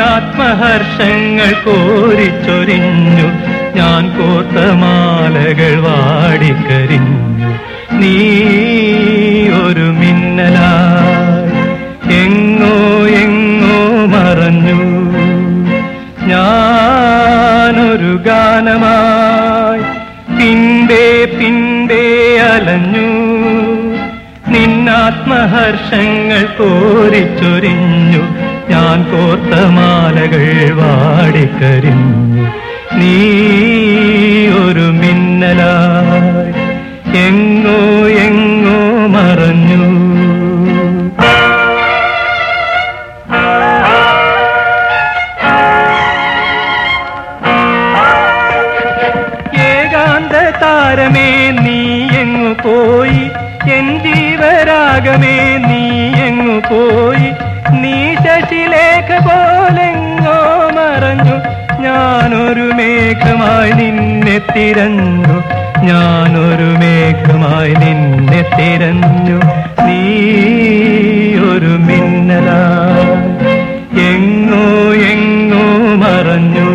നിന്നാത്മഹർഷങ്ങൾ കോരിച്ചൊരിഞ്ഞു. ഞാൻ കോർത്ത മാലകൾ വാടിക്കരിഞ്ഞു. നീ ഒരു മിന്നലാ എങ്ങോ എങ്ങോ മറഞ്ഞു. ഞാനൊരു ഗാനമായി. പിൻപേ പിൻപേ അലഞ്ഞു. നിന്നാത്മഹർഷങ്ങൾ കോരിച്ചൊരിഞ്ഞു. ഞാൻ കോർത്ത മാലകൾ വാടിക്കരിഞ്ഞു നീ ഒരു മിന്നലായി എങ്ങോ എങ്ങോ മറഞ്ഞു. ഏകാന്ത താരമേ നീ എങ്ങു പോയി എൻ ജീവരാഗമേ നീ എങ്ങു പോയി ശശിലേഖ പോലെങ്ങോ മറഞ്ഞു ഞാനൊരു മേഘമായി നിന്നെ തിരഞ്ഞു. ഞാനൊരു മേഘമായി നിന്നെ തിരഞ്ഞു. നീ ഒരു മിന്നലാ. എങ്ങോ എങ്ങോ മറഞ്ഞു.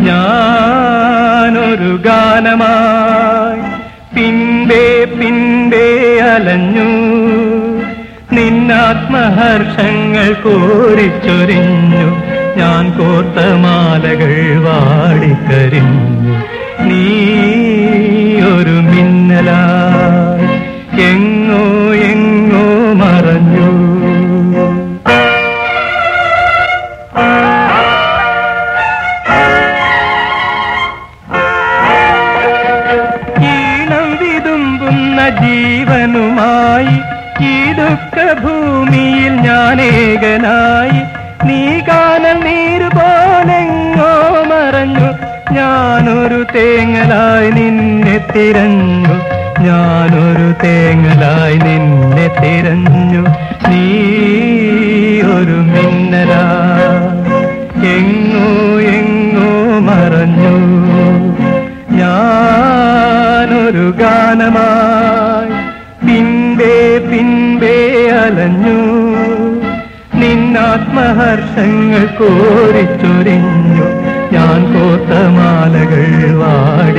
ഞാനൊരു ഗാനമായി പിൻപേ പിൻപേ അലഞ്ഞു. നിന്നാത്മഹർഷങ്ങൾ കോരിച്ചൊരിഞ്ഞു ഞാൻ കോർത്ത മാലകൾ വാടിക്കരിഞ്ഞു. നീ ഒരു മിന്നല എങ്ങോ എങ്ങോ മറഞ്ഞു. ജീവനുമായി ഈ ദുഃഖഭൂമിയിൽ ഞാനേകനായി നീ കാനൽ നീര് പോലെങ്ങോ മറഞ്ഞു. ഞാനൊരു തേങ്ങലായി നിന്നെ തിരഞ്ഞു. ഞാനൊരു തേങ്ങലായി നിന്നെ തിരഞ്ഞു. നീ ഒരു മിന്നലാ. എങ്ങോ എങ്ങോ മറഞ്ഞു. ഞാനൊരു ഗാനമായി അലഞ്ഞു നിന്നാത്മഹർഷങ്ങൾ കോരിച്ചൊരിഞ്ഞു. ഞാൻ കോത്ത മാലകൾ വാടിക്കരിഞ്ഞു നീ